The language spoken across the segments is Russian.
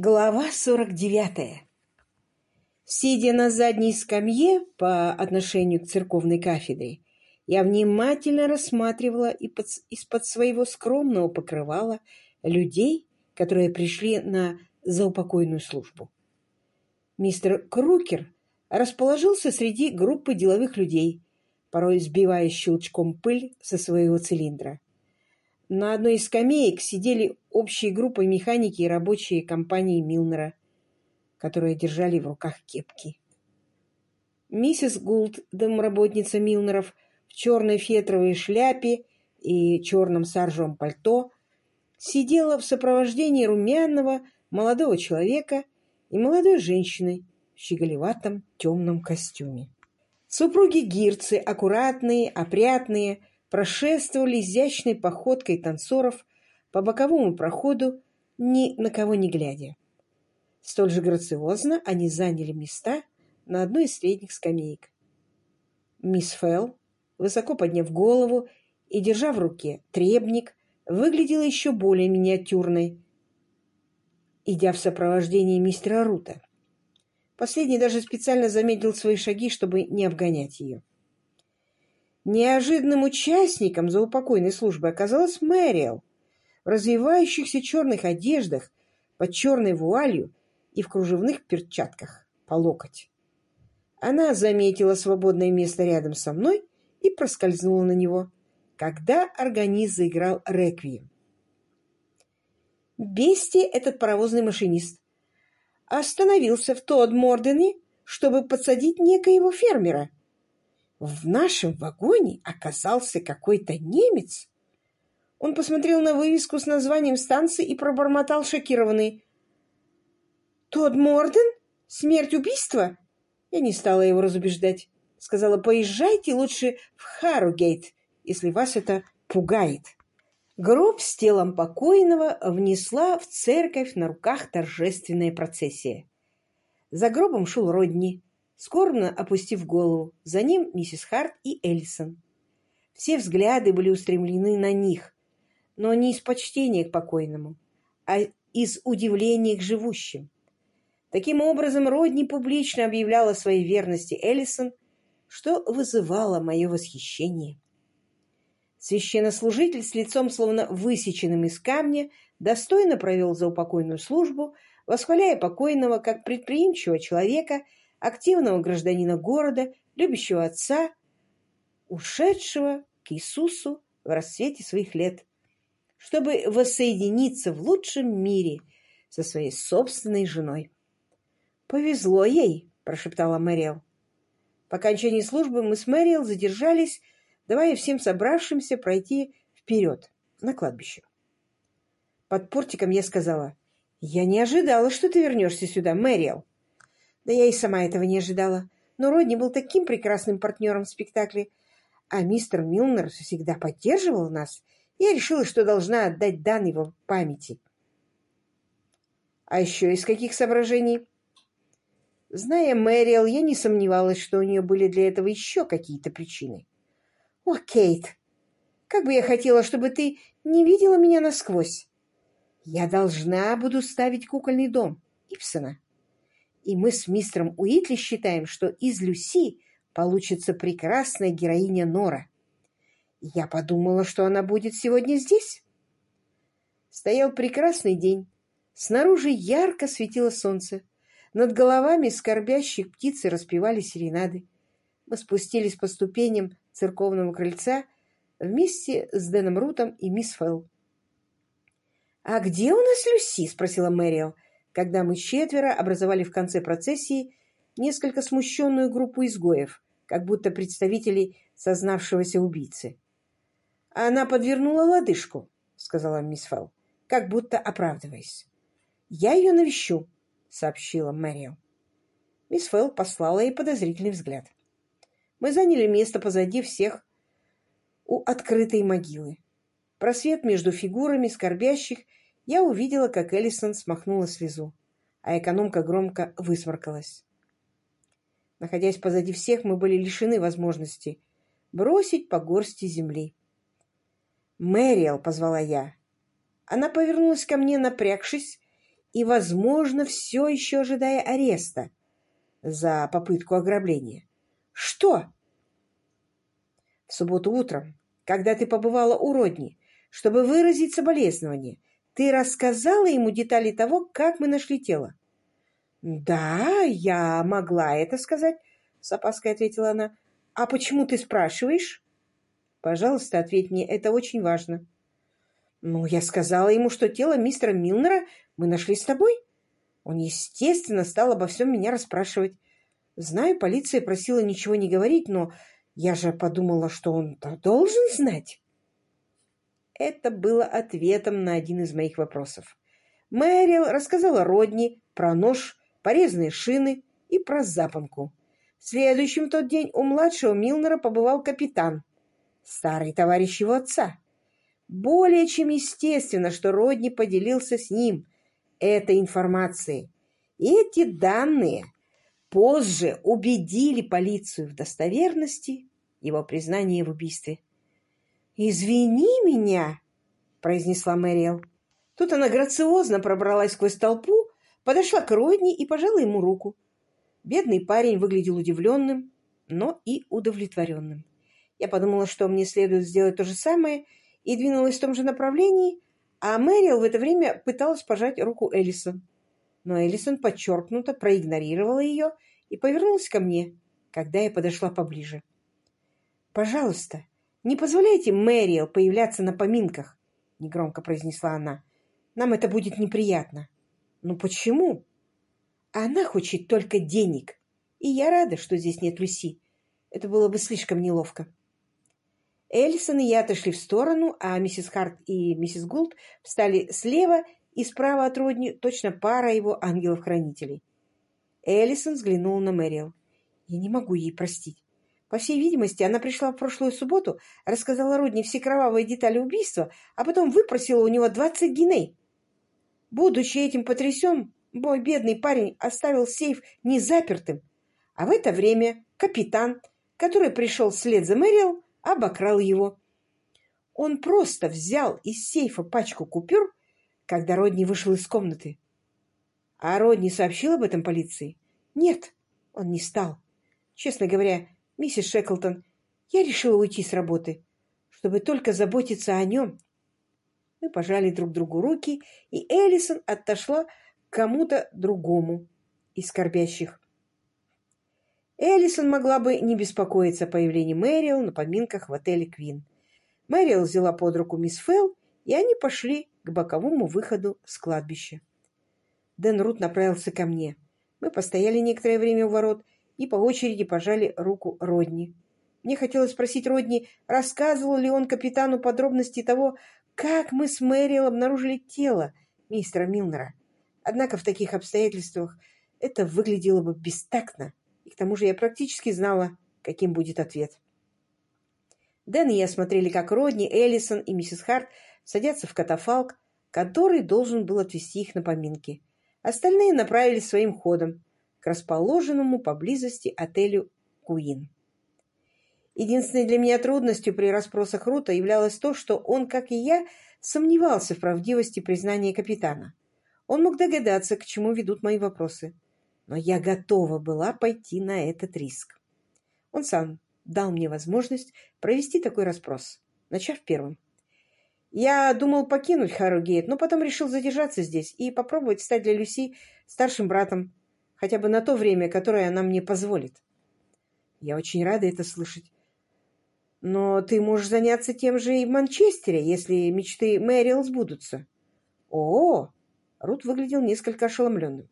Глава 49. Сидя на задней скамье по отношению к церковной кафедре, я внимательно рассматривала из-под своего скромного покрывала людей, которые пришли на заупокойную службу. Мистер Крукер расположился среди группы деловых людей, порой сбивая щелчком пыль со своего цилиндра. На одной из скамеек сидели общие группы механики и рабочие компании Милнера, которые держали в руках кепки. Миссис Гулд, домработница Милнеров, в черной фетровой шляпе и черном саржевом пальто, сидела в сопровождении румяного молодого человека и молодой женщины в щеголеватом темном костюме. Супруги Гирцы, аккуратные, опрятные, прошествовали изящной походкой танцоров по боковому проходу, ни на кого не глядя. Столь же грациозно они заняли места на одной из средних скамеек. Мисс Фелл, высоко подняв голову и держа в руке требник, выглядела еще более миниатюрной, идя в сопровождении мистера Рута. Последний даже специально замедлил свои шаги, чтобы не обгонять ее. Неожиданным участником заупокойной службы оказалась Мэриэл в развивающихся черных одеждах под черной вуалью и в кружевных перчатках по локоть. Она заметила свободное место рядом со мной и проскользнула на него, когда органист заиграл реквием. Бести этот паровозный машинист остановился в Тодмордене, чтобы подсадить некоего фермера, в нашем вагоне оказался какой-то немец. Он посмотрел на вывеску с названием станции и пробормотал шокированный. «Тодд Морден? Смерть убийства?» Я не стала его разубеждать. Сказала, поезжайте лучше в Харугейт, если вас это пугает. Гроб с телом покойного внесла в церковь на руках торжественная процессия. За гробом шел Родни, скорбно опустив голову. За ним миссис Харт и Эллисон. Все взгляды были устремлены на них, но не из почтения к покойному, а из удивления к живущим. Таким образом, Родни публично объявляла своей верности Эллисон, что вызывало мое восхищение. Священнослужитель с лицом, словно высеченным из камня, достойно провел за упокойную службу, восхваляя покойного как предприимчивого человека – активного гражданина города, любящего отца, ушедшего к Иисусу в расцвете своих лет, чтобы воссоединиться в лучшем мире со своей собственной женой. «Повезло ей», — прошептала Мэриэл. По окончании службы мы с Мэриэл задержались, давая всем собравшимся пройти вперед, на кладбище. Под портиком я сказала, «Я не ожидала, что ты вернешься сюда, Мэриэл. Да я и сама этого не ожидала. Но Родни был таким прекрасным партнером в спектакле. А мистер Милнер всегда поддерживал нас. Я решила, что должна отдать дан его памяти. А еще из каких соображений? Зная Мэриэл, я не сомневалась, что у нее были для этого еще какие-то причины. О, Кейт, как бы я хотела, чтобы ты не видела меня насквозь. Я должна буду ставить кукольный дом Ипсона и мы с мистером Уитли считаем, что из Люси получится прекрасная героиня Нора. Я подумала, что она будет сегодня здесь. Стоял прекрасный день. Снаружи ярко светило солнце. Над головами скорбящих птиц распевали серенады. Мы спустились по ступеням церковного крыльца вместе с Дэном Рутом и мисс Фелл. «А где у нас Люси?» — спросила Мэриэл когда мы четверо образовали в конце процессии несколько смущенную группу изгоев, как будто представителей сознавшегося убийцы. «Она подвернула лодыжку», — сказала мисс Фелл, как будто оправдываясь. «Я ее навещу», — сообщила Мэриэл. Мисс Фелл послала ей подозрительный взгляд. Мы заняли место позади всех у открытой могилы. Просвет между фигурами скорбящих я увидела, как Эллисон смахнула слезу, а экономка громко высморкалась. Находясь позади всех, мы были лишены возможности бросить по горсти земли. «Мэриэл!» — позвала я. Она повернулась ко мне, напрягшись, и, возможно, все еще ожидая ареста за попытку ограбления. Что? В субботу утром, когда ты побывала у Родни, чтобы выразить соболезнование, ты рассказала ему детали того, как мы нашли тело? Да, я могла это сказать, с опаской ответила она. А почему ты спрашиваешь? Пожалуйста, ответь мне, это очень важно. Ну, я сказала ему, что тело мистера Милнера мы нашли с тобой. Он, естественно, стал обо всем меня расспрашивать. Знаю, полиция просила ничего не говорить, но я же подумала, что он должен знать. Это было ответом на один из моих вопросов. Мэрил рассказала Родни про нож, порезанные шины и про запонку. В следующем тот день у младшего Милнера побывал капитан, старый товарищ его отца. Более чем естественно, что Родни поделился с ним этой информацией. И эти данные позже убедили полицию в достоверности его признания в убийстве. «Извини меня», — произнесла Мэриэл. Тут она грациозно пробралась сквозь толпу, подошла к Родни и пожала ему руку. Бедный парень выглядел удивленным, но и удовлетворенным. Я подумала, что мне следует сделать то же самое, и двинулась в том же направлении, а Мэриэл в это время пыталась пожать руку Эллисон. Но Эллисон подчеркнуто проигнорировала ее и повернулась ко мне, когда я подошла поближе. «Пожалуйста, не позволяйте Мэриэл появляться на поминках», — негромко произнесла она. «Нам это будет неприятно». «Ну почему?» «Она хочет только денег, и я рада, что здесь нет Люси. Это было бы слишком неловко». Эллисон и я отошли в сторону, а миссис Харт и миссис Гулд встали слева и справа от Родни, точно пара его ангелов-хранителей. Эллисон взглянул на Мэриэл. «Я не могу ей простить. По всей видимости, она пришла в прошлую субботу, рассказала Родни все кровавые детали убийства, а потом выпросила у него двадцать гиней. Будучи этим потрясен, мой бедный парень оставил сейф незапертым, а в это время капитан, который пришел вслед за Мэриэл, обокрал его. Он просто взял из сейфа пачку купюр, когда Родни вышел из комнаты. А Родни сообщил об этом полиции? Нет, он не стал. Честно говоря, миссис Шеклтон, я решила уйти с работы, чтобы только заботиться о нем. Мы пожали друг другу руки, и Эллисон отошла к кому-то другому из скорбящих. Эллисон могла бы не беспокоиться о появлении Мэриэл на поминках в отеле «Квин». Мэриэл взяла под руку мисс Фелл, и они пошли к боковому выходу с кладбища. Дэн Рут направился ко мне. Мы постояли некоторое время у ворот и по очереди пожали руку Родни. Мне хотелось спросить Родни, рассказывал ли он капитану подробности того, как мы с Мэриэл обнаружили тело мистера Милнера. Однако в таких обстоятельствах это выглядело бы бестактно и к тому же я практически знала, каким будет ответ. Дэн и я смотрели, как Родни, Эллисон и миссис Харт садятся в катафалк, который должен был отвезти их на поминки. Остальные направились своим ходом расположенному поблизости отелю «Куин». Единственной для меня трудностью при расспросах Рута являлось то, что он, как и я, сомневался в правдивости признания капитана. Он мог догадаться, к чему ведут мои вопросы но я готова была пойти на этот риск. Он сам дал мне возможность провести такой расспрос, начав первым. Я думал покинуть Харрогейт, но потом решил задержаться здесь и попробовать стать для Люси старшим братом, хотя бы на то время, которое она мне позволит. Я очень рада это слышать. Но ты можешь заняться тем же и в Манчестере, если мечты Мэрил сбудутся. О, Рут выглядел несколько ошеломленным.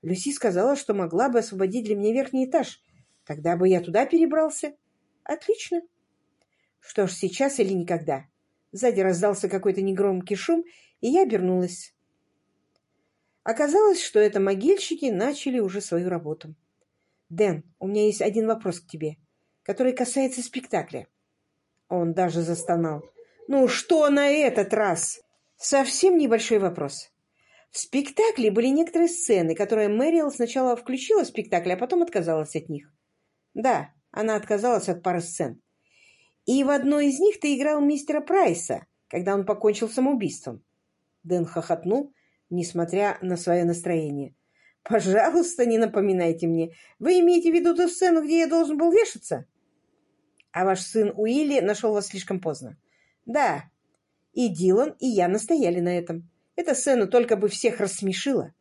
Люси сказала, что могла бы освободить для меня верхний этаж. Тогда бы я туда перебрался. Отлично. Что ж, сейчас или никогда. Сзади раздался какой-то негромкий шум, и я обернулась. Оказалось, что это могильщики начали уже свою работу. «Дэн, у меня есть один вопрос к тебе, который касается спектакля». Он даже застонал. «Ну что на этот раз?» «Совсем небольшой вопрос. В спектакле были некоторые сцены, которые Мэрил сначала включила в спектакль, а потом отказалась от них. Да, она отказалась от пары сцен. И в одной из них ты играл мистера Прайса, когда он покончил самоубийством. Дэн хохотнул, несмотря на свое настроение. «Пожалуйста, не напоминайте мне. Вы имеете в виду ту сцену, где я должен был вешаться?» «А ваш сын Уилли нашел вас слишком поздно». «Да. И Дилан, и я настояли на этом. Эта сцена только бы всех рассмешила.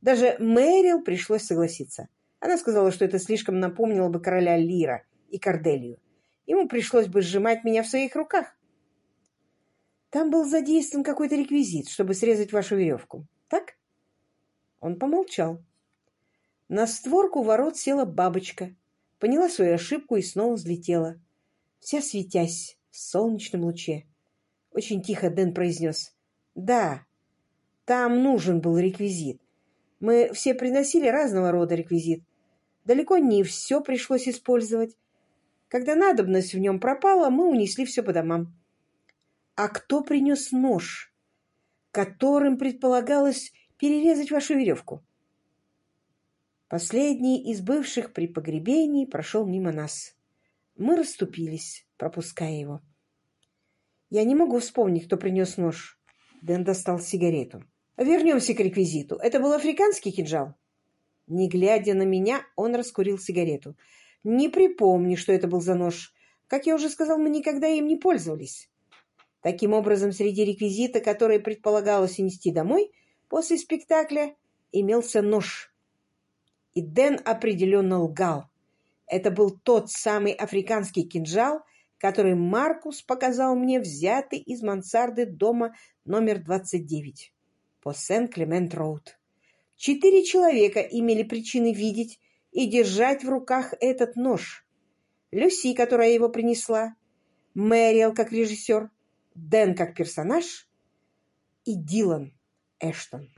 Даже Мэрил пришлось согласиться. Она сказала, что это слишком напомнило бы короля Лира и Корделию. Ему пришлось бы сжимать меня в своих руках. Там был задействован какой-то реквизит, чтобы срезать вашу веревку. Так? Он помолчал. На створку ворот села бабочка, поняла свою ошибку и снова взлетела, вся светясь в солнечном луче. Очень тихо Дэн произнес. «Да, там нужен был реквизит. Мы все приносили разного рода реквизит. Далеко не все пришлось использовать. Когда надобность в нем пропала, мы унесли все по домам. А кто принес нож, которым предполагалось перерезать вашу веревку? Последний из бывших при погребении прошел мимо нас. Мы расступились, пропуская его. Я не могу вспомнить, кто принес нож. Дэн достал сигарету. Вернемся к реквизиту. Это был африканский кинжал? Не глядя на меня, он раскурил сигарету. Не припомню, что это был за нож. Как я уже сказал, мы никогда им не пользовались. Таким образом, среди реквизита, который предполагалось унести домой после спектакля, имелся нож. И Дэн определенно лгал. Это был тот самый африканский кинжал, который Маркус показал мне, взятый из мансарды дома номер 29 по Сен-Клемент-Роуд. Четыре человека имели причины видеть и держать в руках этот нож. Люси, которая его принесла, Мэриэл как режиссер, Дэн как персонаж и Дилан Эштон.